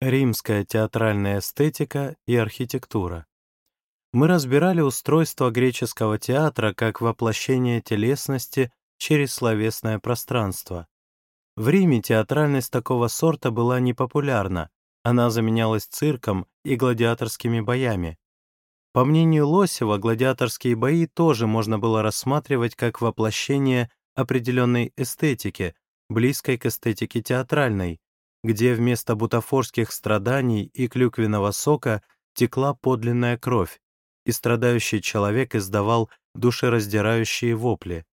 Римская театральная эстетика и архитектура. Мы разбирали устройство греческого театра как воплощение телесности через словесное пространство. В Риме театральность такого сорта была непопулярна, она заменялась цирком и гладиаторскими боями. По мнению Лосева, гладиаторские бои тоже можно было рассматривать как воплощение определенной эстетики, близкой к эстетике театральной, где вместо бутафорских страданий и клюквенного сока текла подлинная кровь, и страдающий человек издавал душераздирающие вопли.